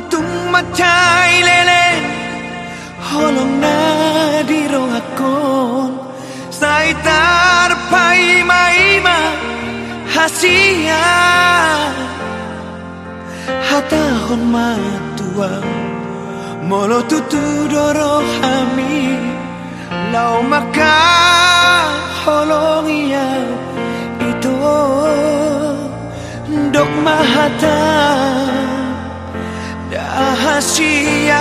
tummatay lele Holong na diro ako Sa itar pai maima hasia ya. Hatahon matua Molo tutudoro hami Lau maka holong iya Ito dok mahatang Dahasia